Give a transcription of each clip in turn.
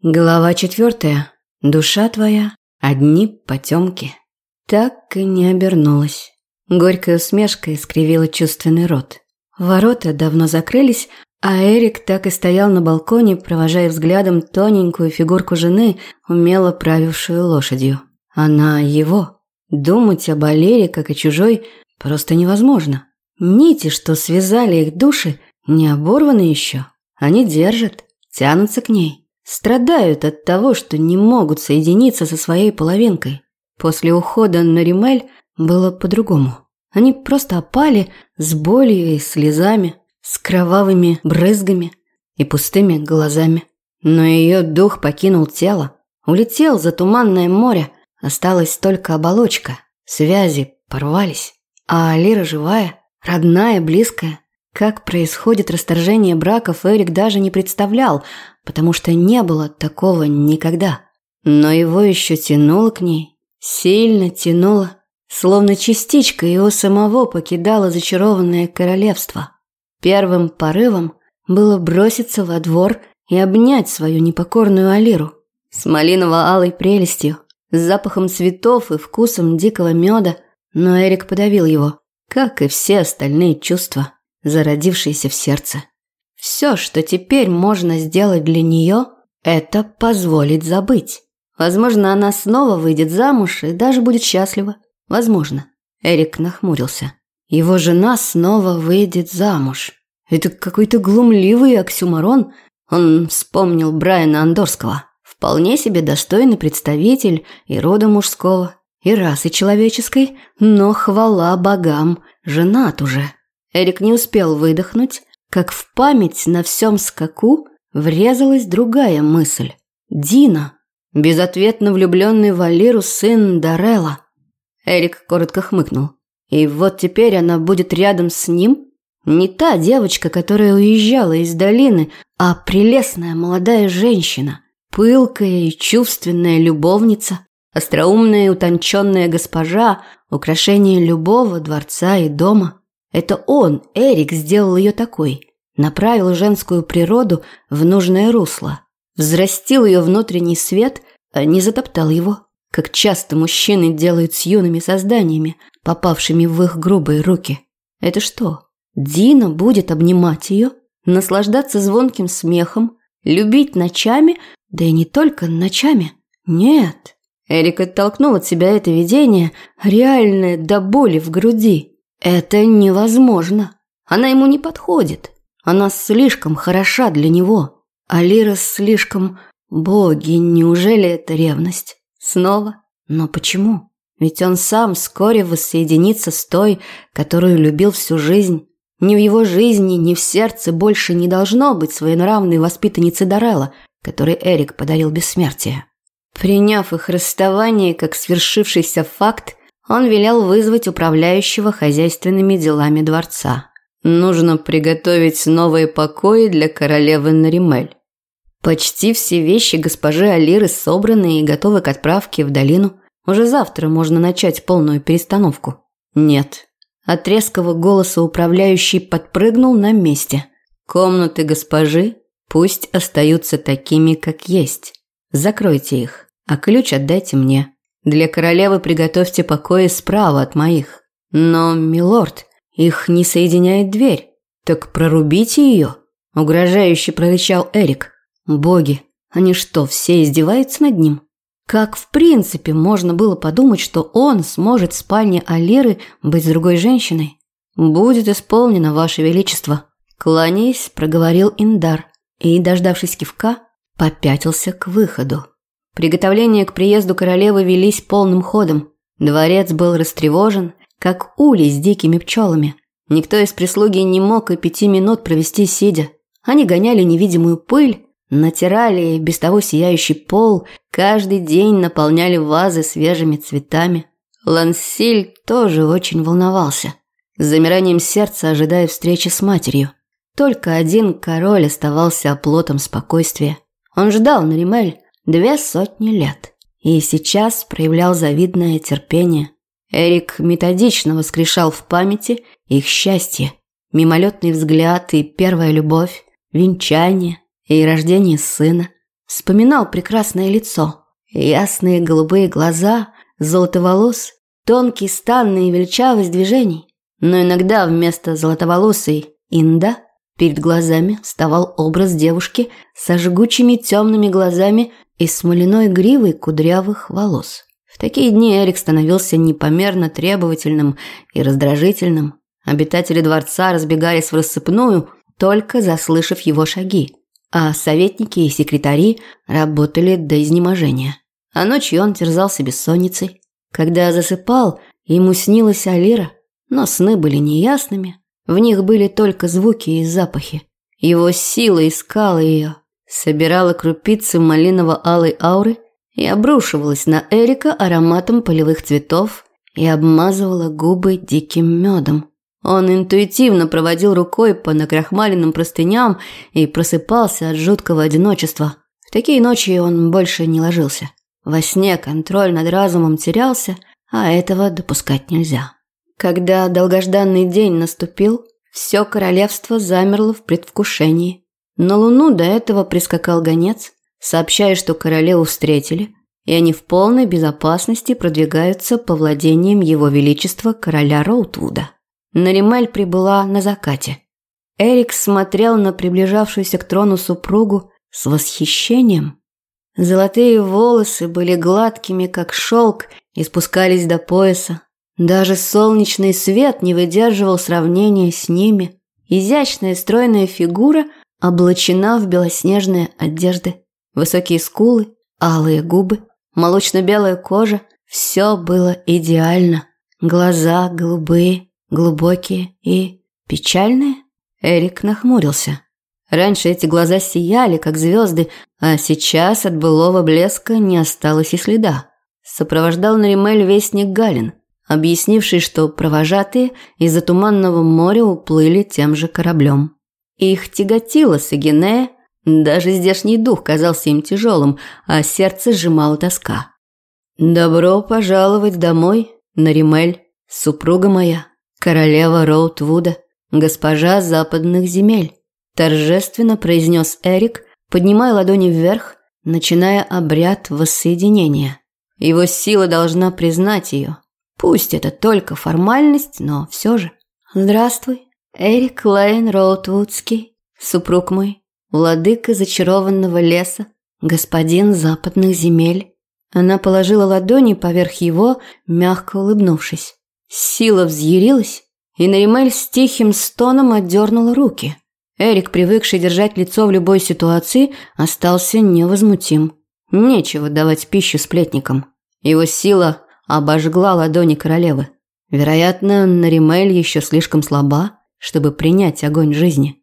Глава четвертая. Душа твоя – одни потемки. Так и не обернулась. Горькая усмешка искривила чувственный рот. Ворота давно закрылись, а Эрик так и стоял на балконе, провожая взглядом тоненькую фигурку жены, умело правившую лошадью. Она его. Думать об Алере, как о чужой, просто невозможно. Нити, что связали их души, не оборваны еще. Они держат, тянутся к ней страдают от того, что не могут соединиться со своей половинкой. После ухода на Римель было по-другому. Они просто опали с болью и слезами, с кровавыми брызгами и пустыми глазами. Но ее дух покинул тело, улетел за туманное море, осталась только оболочка, связи порвались. А Алира живая, родная, близкая. Как происходит расторжение браков, Эрик даже не представлял, потому что не было такого никогда. Но его еще тянуло к ней, сильно тянуло, словно частичка его самого покидала зачарованное королевство. Первым порывом было броситься во двор и обнять свою непокорную Алиру с малиново-алой прелестью, с запахом цветов и вкусом дикого меда, но Эрик подавил его, как и все остальные чувства, зародившиеся в сердце. Все, что теперь можно сделать для нее, это позволить забыть. Возможно, она снова выйдет замуж и даже будет счастлива. Возможно. Эрик нахмурился. Его жена снова выйдет замуж. Это какой-то глумливый оксюмарон. Он вспомнил Брайана Андорского. Вполне себе достойный представитель и рода мужского, и расы человеческой, но хвала богам, женат уже. Эрик не успел выдохнуть, как в память на всем скаку врезалась другая мысль. Дина, безответно влюбленный в Алиру сын Дарелла. Эрик коротко хмыкнул. И вот теперь она будет рядом с ним? Не та девочка, которая уезжала из долины, а прелестная молодая женщина, пылкая и чувственная любовница, остроумная и утонченная госпожа, украшение любого дворца и дома. Это он, Эрик, сделал ее такой. Направил женскую природу в нужное русло. Взрастил ее внутренний свет, а не затоптал его. Как часто мужчины делают с юными созданиями, попавшими в их грубые руки. Это что, Дина будет обнимать ее, наслаждаться звонким смехом, любить ночами, да и не только ночами. Нет. Эрик оттолкнул от себя это видение, реальное до боли в груди. Это невозможно. Она ему не подходит. Она слишком хороша для него. А Лира слишком... Боги, неужели это ревность? Снова? Но почему? Ведь он сам вскоре воссоединится с той, которую любил всю жизнь. Ни в его жизни, ни в сердце больше не должно быть своенравной воспитанницы Дарелла, которой Эрик подарил бессмертие. Приняв их расставание как свершившийся факт, он велел вызвать управляющего хозяйственными делами дворца. Нужно приготовить новые покои для королевы Наримель. Почти все вещи госпожи Алиры собраны и готовы к отправке в долину. Уже завтра можно начать полную перестановку. Нет. От резкого голоса управляющий подпрыгнул на месте. Комнаты госпожи пусть остаются такими, как есть. Закройте их, а ключ отдайте мне. Для королевы приготовьте покои справа от моих. Но, милорд, их не соединяет дверь. Так прорубите ее, угрожающе прорычал Эрик. Боги, они что, все издеваются над ним? Как в принципе можно было подумать, что он сможет в спальне Алиры быть с другой женщиной? Будет исполнено, ваше величество. Кланяясь, проговорил Индар и, дождавшись кивка, попятился к выходу. Приготовления к приезду королевы велись полным ходом. Дворец был растревожен, как улей с дикими пчелами. Никто из прислуги не мог и пяти минут провести сидя. Они гоняли невидимую пыль, натирали без того сияющий пол, каждый день наполняли вазы свежими цветами. Лансиль тоже очень волновался, с замиранием сердца ожидая встречи с матерью. Только один король оставался оплотом спокойствия. Он ждал Наримель, Две сотни лет. И сейчас проявлял завидное терпение. Эрик методично воскрешал в памяти их счастье. Мимолетный взгляд и первая любовь, венчание и рождение сына. вспоминал прекрасное лицо, ясные голубые глаза, золотой волос, тонкий стан и величавость движений. Но иногда вместо золотоволосой Инда перед глазами вставал образ девушки со жгучими темными глазами и смоляной гривой кудрявых волос. В такие дни Эрик становился непомерно требовательным и раздражительным. Обитатели дворца разбегались в рассыпную, только заслышав его шаги. А советники и секретари работали до изнеможения. А ночью он терзался бессонницей. Когда засыпал, ему снилась Алира, но сны были неясными. В них были только звуки и запахи. Его сила искала ее, собирала крупицы малиново-алой ауры и обрушивалась на Эрика ароматом полевых цветов и обмазывала губы диким медом. Он интуитивно проводил рукой по накрахмаленным простыням и просыпался от жуткого одиночества. В такие ночи он больше не ложился. Во сне контроль над разумом терялся, а этого допускать нельзя. Когда долгожданный день наступил, все королевство замерло в предвкушении. На луну до этого прискакал гонец, сообщая, что королеву встретили, и они в полной безопасности продвигаются по владениям его величества короля Роутвуда. Наримель прибыла на закате. Эрик смотрел на приближавшуюся к трону супругу с восхищением. Золотые волосы были гладкими, как шелк, и спускались до пояса. Даже солнечный свет не выдерживал сравнения с ними. Изящная стройная фигура облачена в белоснежные одежды. Высокие скулы, алые губы, молочно-белая кожа – все было идеально. Глаза голубые, глубокие и печальные? Эрик нахмурился. Раньше эти глаза сияли, как звезды, а сейчас от былого блеска не осталось и следа. Сопровождал Наримель вестник Галин, объяснивший, что провожатые из-за Туманного моря уплыли тем же кораблем. Их тяготило Сагинея, даже здешний дух казался им тяжелым, а сердце сжимала тоска. «Добро пожаловать домой, Наримель, супруга моя», королева Роутвуда, госпожа западных земель», торжественно произнес Эрик, поднимая ладони вверх, начиная обряд воссоединения. Его сила должна признать ее. Пусть это только формальность, но все же. «Здравствуй, Эрик Лейн Роутвудский, супруг мой, владыка зачарованного леса, господин западных земель». Она положила ладони поверх его, мягко улыбнувшись. Сила взъярилась, и Наримель с тихим стоном отдернула руки. Эрик, привыкший держать лицо в любой ситуации, остался невозмутим. Нечего давать пищу сплетникам. Его сила обожгла ладони королевы. Вероятно, Наримель еще слишком слаба, чтобы принять огонь жизни.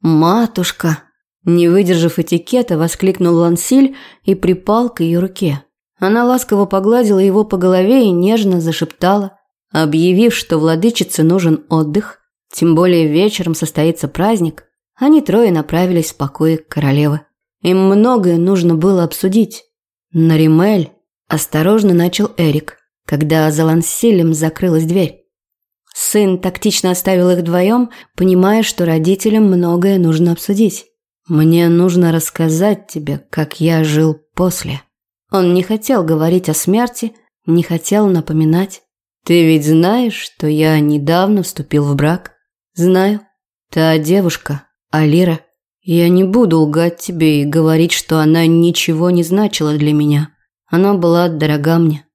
«Матушка!» Не выдержав этикета, воскликнул Лансиль и припал к ее руке. Она ласково погладила его по голове и нежно зашептала. Объявив, что владычице нужен отдых, тем более вечером состоится праздник, они трое направились в покои королевы. Им многое нужно было обсудить. Наримель осторожно начал Эрик, когда за Лансилем закрылась дверь. Сын тактично оставил их вдвоем, понимая, что родителям многое нужно обсудить. «Мне нужно рассказать тебе, как я жил после». Он не хотел говорить о смерти, не хотел напоминать. Ты ведь знаешь, что я недавно вступил в брак? Знаю. Та девушка, Алира. Я не буду лгать тебе и говорить, что она ничего не значила для меня. Она была дорога мне.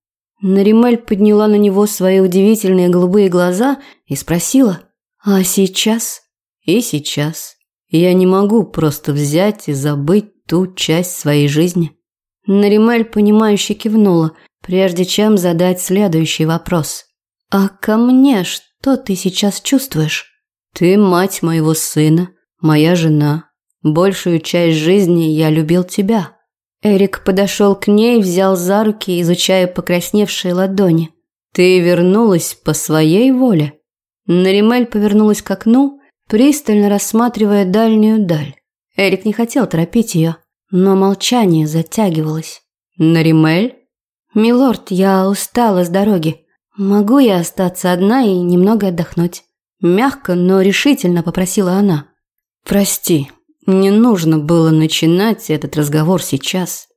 Наримель подняла на него свои удивительные голубые глаза и спросила, «А сейчас?» «И сейчас. Я не могу просто взять и забыть ту часть своей жизни». Наримель, понимающе кивнула – прежде чем задать следующий вопрос. «А ко мне что ты сейчас чувствуешь?» «Ты мать моего сына, моя жена. Большую часть жизни я любил тебя». Эрик подошел к ней, взял за руки, изучая покрасневшие ладони. «Ты вернулась по своей воле?» Наримель повернулась к окну, пристально рассматривая дальнюю даль. Эрик не хотел торопить ее, но молчание затягивалось. «Наримель?» «Милорд, я устала с дороги. Могу я остаться одна и немного отдохнуть?» Мягко, но решительно попросила она. «Прости, Не нужно было начинать этот разговор сейчас.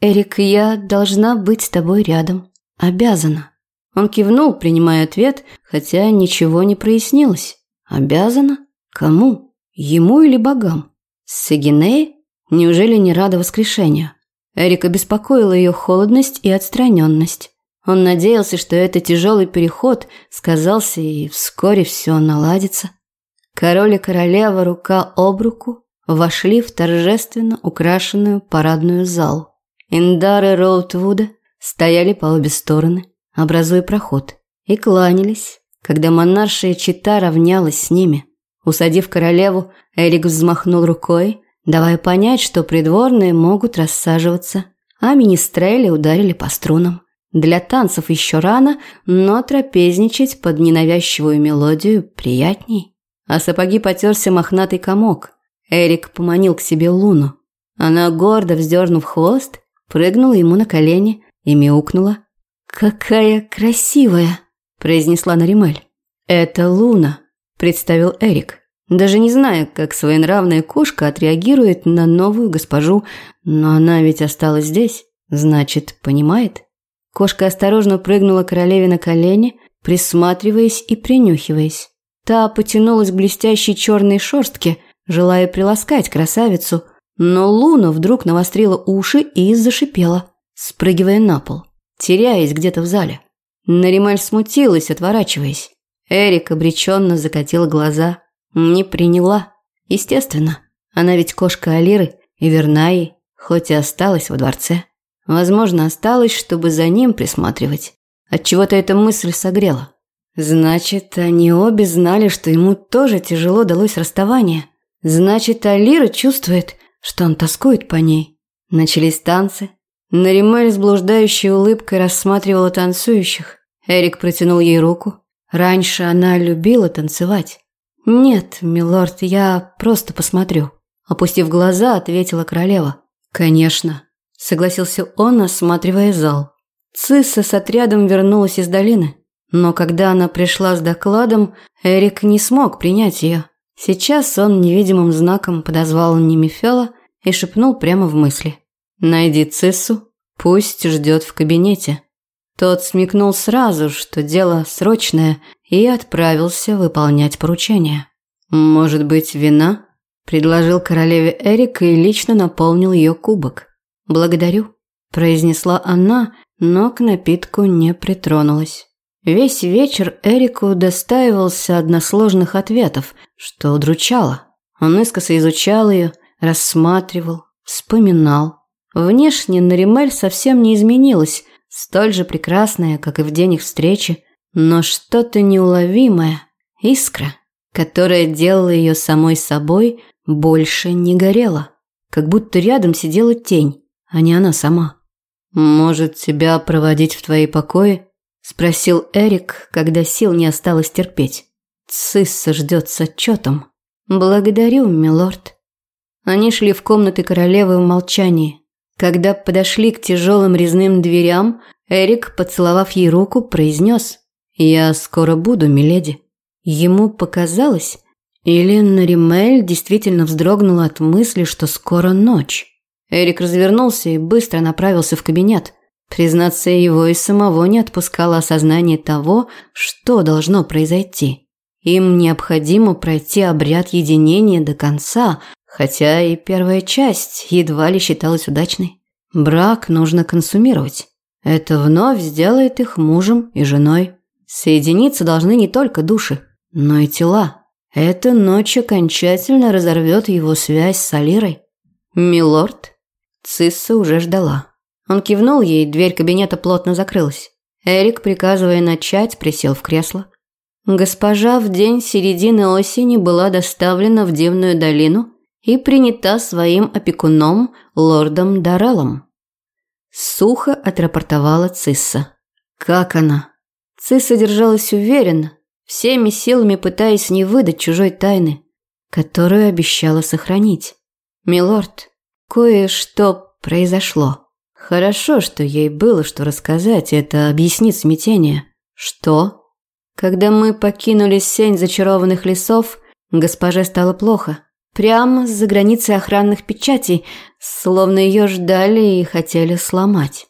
Эрик, я должна быть с тобой рядом. Обязана. Он кивнул, принимая ответ, хотя ничего не прояснилось. Обязана? Кому? Ему или богам? Сагинеи? Неужели не рада воскрешению? Эрика беспокоила ее холодность и отстраненность. Он надеялся, что этот тяжелый переход сказался и вскоре все наладится. Король и королева рука об руку вошли в торжественно украшенную парадную залу. Индары Роутвуда стояли по обе стороны, образуя проход, и кланялись, когда монаршая чита равнялась с ними. Усадив королеву, Эрик взмахнул рукой, давая понять, что придворные могут рассаживаться, а министрели ударили по струнам. Для танцев еще рано, но трапезничать под ненавязчивую мелодию приятней. А сапоги потерся мохнатый комок. Эрик поманил к себе Луну. Она, гордо вздернув хвост, прыгнула ему на колени и мяукнула. «Какая красивая!» – произнесла Наримель. «Это Луна», – представил Эрик. Даже не зная, как своенравная кошка отреагирует на новую госпожу, но она ведь осталась здесь, значит, понимает. Кошка осторожно прыгнула королеве на колени, присматриваясь и принюхиваясь. Та потянулась к блестящей черной шерстке, желая приласкать красавицу, но Луна вдруг навострила уши и зашипела, спрыгивая на пол, теряясь где-то в зале. Нарималь смутилась, отворачиваясь. Эрик обреченно закатил глаза. Не приняла. Естественно, она ведь кошка Алиры и верна ей, хоть и осталась во дворце. Возможно, осталась, чтобы за ним присматривать. Отчего-то эта мысль согрела. Значит, они обе знали, что ему тоже тяжело далось расставание. Значит, Алира чувствует, что он тоскует по ней. Начались танцы. Нарималь с блуждающей улыбкой рассматривала танцующих. Эрик протянул ей руку. Раньше она любила танцевать. «Нет, милорд, я просто посмотрю». Опустив глаза, ответила королева. «Конечно, согласился он, осматривая зал. Цисса с отрядом вернулась из долины, но когда она пришла с докладом, Эрик не смог принять ее. Сейчас он невидимым знаком подозвал Немифела и шепнул прямо в мысли. «Найди Циссу, пусть ждет в кабинете». Тот смекнул сразу, что дело срочное, и отправился выполнять поручение. «Может быть, вина?» – предложил королеве Эрик и лично наполнил ее кубок. «Благодарю», – произнесла она, но к напитку не притронулась. Весь вечер Эрику достаивался односложных ответов, что удручало. Он искоса изучал ее, рассматривал, вспоминал. Внешне Наримель совсем не изменилась, столь же прекрасная, как и в день их встречи, но что-то неуловимое, искра, которая делала ее самой собой, больше не горела, как будто рядом сидела тень а не она сама. «Может, тебя проводить в твои покои?» – спросил Эрик, когда сил не осталось терпеть. «Цисса ждет с отчетом». «Благодарю, милорд». Они шли в комнаты королевы в молчании. Когда подошли к тяжелым резным дверям, Эрик, поцеловав ей руку, произнес «Я скоро буду, миледи». Ему показалось, или Наримель действительно вздрогнула от мысли, что скоро ночь. Эрик развернулся и быстро направился в кабинет. Признаться, его и самого не отпускало осознание того, что должно произойти. Им необходимо пройти обряд единения до конца, хотя и первая часть едва ли считалась удачной. Брак нужно консумировать. Это вновь сделает их мужем и женой. Соединиться должны не только души, но и тела. Эта ночь окончательно разорвет его связь с Алирой. «Милорд», Цисса уже ждала. Он кивнул ей, дверь кабинета плотно закрылась. Эрик, приказывая начать, присел в кресло. Госпожа в день середины осени была доставлена в Дивную долину и принята своим опекуном, лордом Дареллом. Сухо отрапортовала Цисса. Как она? Цисса держалась уверенно, всеми силами пытаясь не выдать чужой тайны, которую обещала сохранить. «Милорд, Кое-что произошло. Хорошо, что ей было что рассказать, это объяснит смятение. Что? Когда мы покинули сень зачарованных лесов, госпоже стало плохо. Прямо за границей охранных печатей, словно ее ждали и хотели сломать.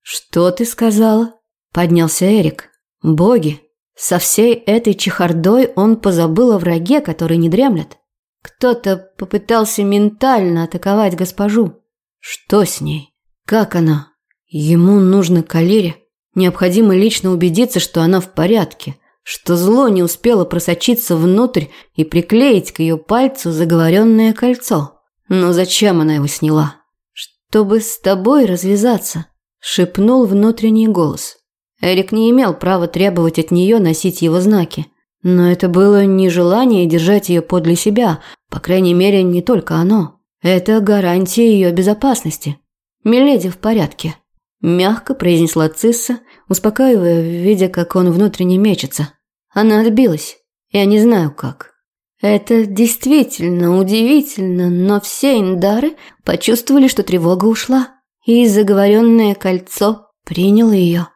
«Что ты сказала?» – поднялся Эрик. «Боги! Со всей этой чехардой он позабыл о враге, который не дремлет. Кто-то попытался ментально атаковать госпожу. Что с ней? Как она? Ему нужно калере. Необходимо лично убедиться, что она в порядке, что зло не успело просочиться внутрь и приклеить к ее пальцу заговоренное кольцо. Но зачем она его сняла? Чтобы с тобой развязаться, шепнул внутренний голос. Эрик не имел права требовать от нее носить его знаки. Но это было не желание держать ее подле себя, по крайней мере, не только оно. Это гарантия ее безопасности. Миледи в порядке. Мягко произнесла Цисса, успокаивая, видя, как он внутренне мечется. Она отбилась. Я не знаю как. Это действительно удивительно, но все индары почувствовали, что тревога ушла, и заговоренное кольцо приняло ее.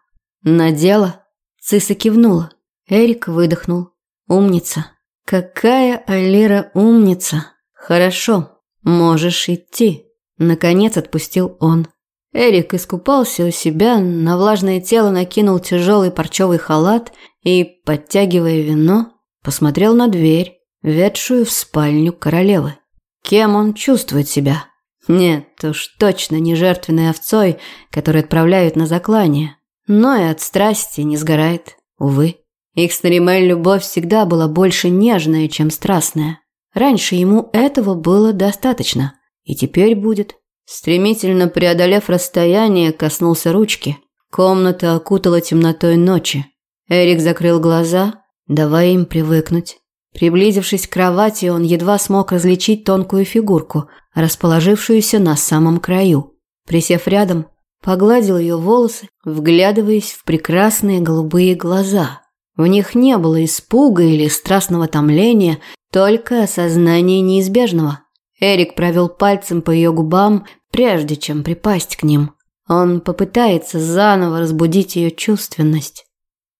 Надела. Цисса кивнула. Эрик выдохнул. Умница. Какая Алира умница. Хорошо, можешь идти. Наконец отпустил он. Эрик искупался у себя, на влажное тело накинул тяжелый парчевый халат и, подтягивая вино, посмотрел на дверь, ведшую в спальню королевы. Кем он чувствует себя? Нет, уж точно не жертвенной овцой, которую отправляют на заклание. Но и от страсти не сгорает, увы. Их с любовь всегда была больше нежная, чем страстная. Раньше ему этого было достаточно, и теперь будет. Стремительно преодолев расстояние, коснулся ручки. Комната окутала темнотой ночи. Эрик закрыл глаза, давая им привыкнуть. Приблизившись к кровати, он едва смог различить тонкую фигурку, расположившуюся на самом краю. Присев рядом, погладил ее волосы, вглядываясь в прекрасные голубые глаза – в них не было испуга или страстного томления, только осознание неизбежного. Эрик провел пальцем по ее губам, прежде чем припасть к ним. Он попытается заново разбудить ее чувственность.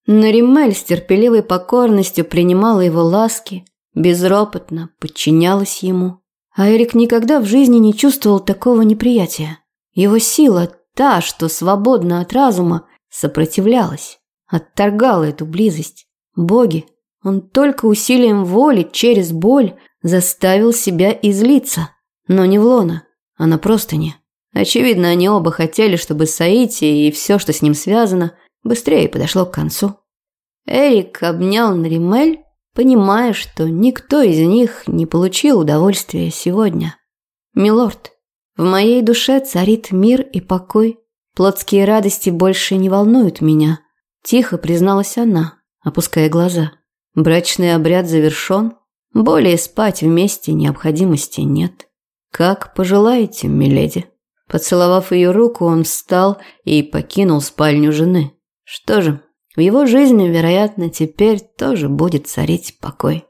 Наримель с терпеливой покорностью принимала его ласки, безропотно подчинялась ему. А Эрик никогда в жизни не чувствовал такого неприятия. Его сила, та, что свободна от разума, сопротивлялась отторгала эту близость. Боги, он только усилием воли через боль заставил себя излиться. Но не в лона, а на простыне. Очевидно, они оба хотели, чтобы Саити и все, что с ним связано, быстрее подошло к концу. Эрик обнял Наримель, понимая, что никто из них не получил удовольствия сегодня. «Милорд, в моей душе царит мир и покой. Плотские радости больше не волнуют меня. Тихо призналась она, опуская глаза. Брачный обряд завершен. Более спать вместе необходимости нет. Как пожелаете, миледи. Поцеловав ее руку, он встал и покинул спальню жены. Что же, в его жизни, вероятно, теперь тоже будет царить покой.